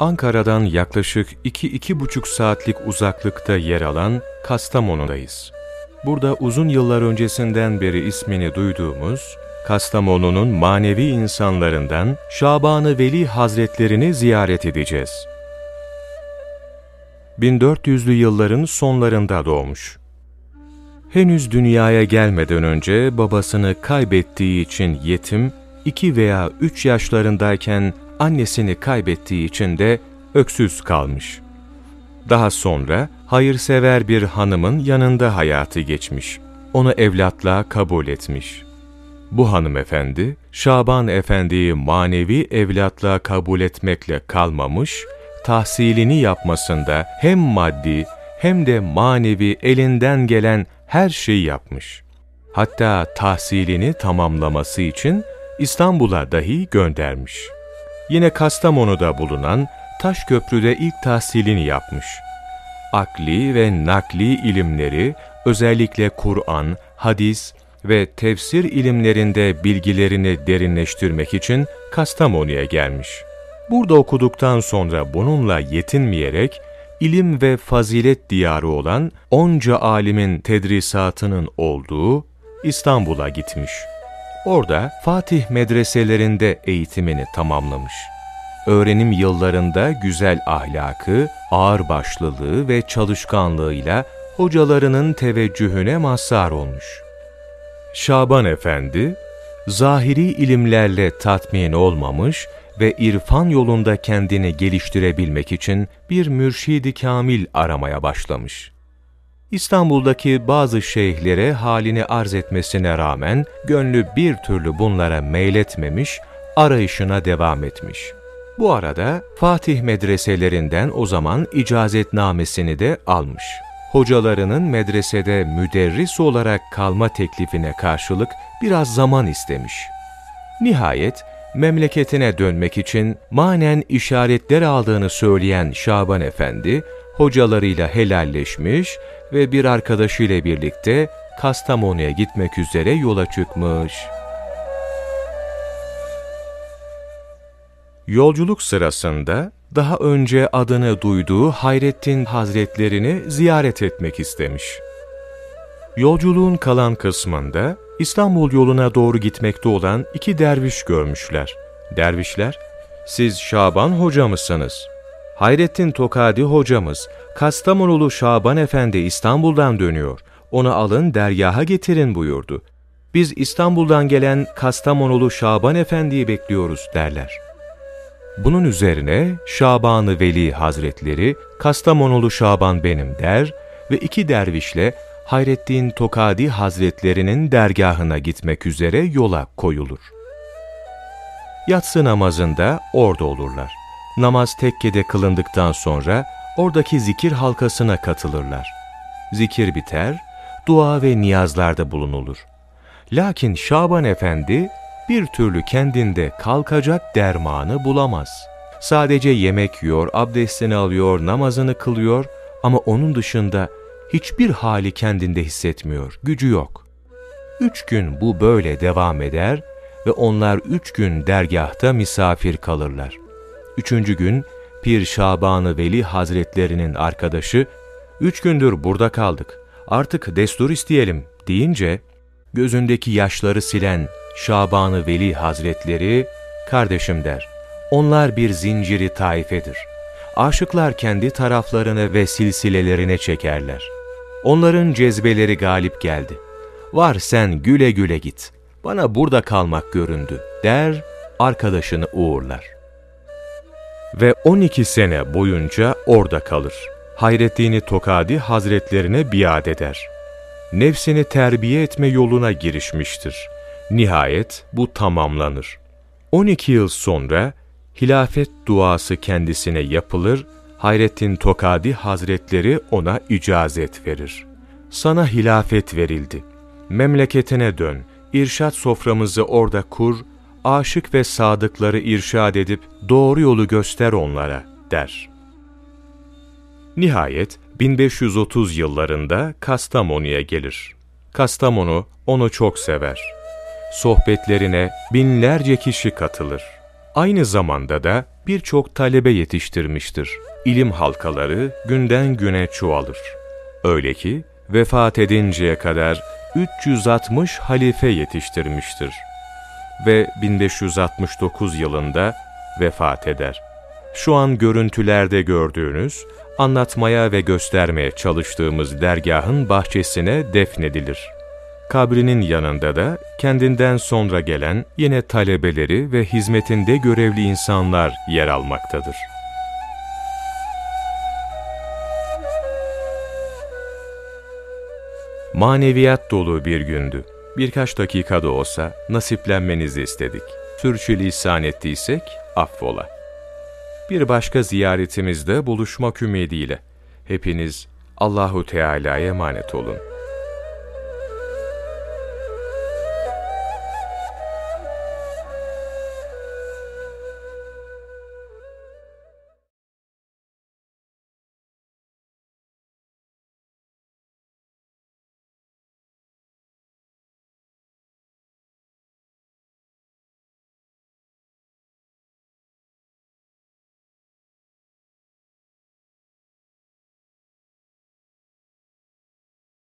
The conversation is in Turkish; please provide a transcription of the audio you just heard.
Ankara'dan yaklaşık 2-2,5 saatlik uzaklıkta yer alan Kastamonu'dayız. Burada uzun yıllar öncesinden beri ismini duyduğumuz, Kastamonu'nun manevi insanlarından Şaban-ı Veli Hazretlerini ziyaret edeceğiz. 1400'lü yılların sonlarında doğmuş. Henüz dünyaya gelmeden önce babasını kaybettiği için yetim, 2 veya 3 yaşlarındayken annesini kaybettiği için de öksüz kalmış. Daha sonra hayırsever bir hanımın yanında hayatı geçmiş. Onu evlatlığa kabul etmiş. Bu hanımefendi, Şaban Efendi'yi manevi evlatlığa kabul etmekle kalmamış, tahsilini yapmasında hem maddi hem de manevi elinden gelen her şeyi yapmış. Hatta tahsilini tamamlaması için İstanbul'a dahi göndermiş. Yine Kastamonu'da bulunan Taşköprü'de ilk tahsilini yapmış. Akli ve nakli ilimleri, özellikle Kur'an, hadis ve tefsir ilimlerinde bilgilerini derinleştirmek için Kastamonu'ya gelmiş. Burada okuduktan sonra bununla yetinmeyerek, ilim ve fazilet diyarı olan onca alimin tedrisatının olduğu İstanbul'a gitmiş. Orada Fatih medreselerinde eğitimini tamamlamış. Öğrenim yıllarında güzel ahlakı, ağırbaşlılığı ve çalışkanlığıyla hocalarının teveccühüne mazhar olmuş. Şaban Efendi, zahiri ilimlerle tatmin olmamış ve irfan yolunda kendini geliştirebilmek için bir mürşidi kamil aramaya başlamış. İstanbul'daki bazı şeyhlere halini arz etmesine rağmen gönlü bir türlü bunlara meyletmemiş, arayışına devam etmiş. Bu arada Fatih medreselerinden o zaman icazetnamesini de almış. Hocalarının medresede müderris olarak kalma teklifine karşılık biraz zaman istemiş. Nihayet memleketine dönmek için manen işaretler aldığını söyleyen Şaban Efendi, hocalarıyla helalleşmiş ve bir arkadaşıyla birlikte Kastamonu'ya gitmek üzere yola çıkmış. Yolculuk sırasında daha önce adını duyduğu Hayrettin Hazretlerini ziyaret etmek istemiş. Yolculuğun kalan kısmında İstanbul yoluna doğru gitmekte olan iki derviş görmüşler. Dervişler, siz Şaban hoca mısınız? Hayrettin Tokadi hocamız, Kastamonulu Şaban Efendi İstanbul'dan dönüyor. Onu alın dergaha getirin buyurdu. Biz İstanbul'dan gelen Kastamonulu Şaban Efendi'yi bekliyoruz derler. Bunun üzerine Şaban-ı Veli Hazretleri, Kastamonulu Şaban benim der ve iki dervişle Hayrettin Tokadi Hazretlerinin dergahına gitmek üzere yola koyulur. Yatsı namazında orada olurlar. Namaz tekkede kılındıktan sonra oradaki zikir halkasına katılırlar. Zikir biter, dua ve niyazlarda bulunulur. Lakin Şaban Efendi bir türlü kendinde kalkacak dermanı bulamaz. Sadece yemek yiyor, abdestini alıyor, namazını kılıyor ama onun dışında hiçbir hali kendinde hissetmiyor, gücü yok. Üç gün bu böyle devam eder ve onlar üç gün dergahta misafir kalırlar. Üçüncü gün Pir Şaban-ı Veli Hazretlerinin arkadaşı, üç gündür burada kaldık, artık destur isteyelim deyince, gözündeki yaşları silen Şaban-ı Veli Hazretleri, kardeşim der, onlar bir zinciri taifedir. Aşıklar kendi taraflarını ve silsilelerine çekerler. Onların cezbeleri galip geldi. Var sen güle güle git, bana burada kalmak göründü, der, arkadaşını uğurlar. Ve 12 sene boyunca orada kalır. Hayrettin Tokadi Hazretlerine biat eder. Nefsini terbiye etme yoluna girişmiştir. Nihayet bu tamamlanır. 12 yıl sonra hilafet duası kendisine yapılır, Hayrettin Tokadi Hazretleri ona icazet verir. Sana hilafet verildi. Memleketine dön, irşat soframızı orada kur, aşık ve sadıkları irşad edip doğru yolu göster onlara, der. Nihayet 1530 yıllarında Kastamonu'ya gelir. Kastamonu onu çok sever. Sohbetlerine binlerce kişi katılır. Aynı zamanda da birçok talebe yetiştirmiştir. İlim halkaları günden güne çoğalır. Öyle ki vefat edinceye kadar 360 halife yetiştirmiştir. Ve 1569 yılında vefat eder. Şu an görüntülerde gördüğünüz, anlatmaya ve göstermeye çalıştığımız dergahın bahçesine defnedilir. Kabrinin yanında da kendinden sonra gelen yine talebeleri ve hizmetinde görevli insanlar yer almaktadır. Maneviyat dolu bir gündü. Birkaç dakikada olsa nasiplenmenizi istedik. Sürçülisan ettiysek affola. Bir başka ziyaretimizde buluşmak ümidiyle. Hepiniz Allahu Teala'ya emanet olun.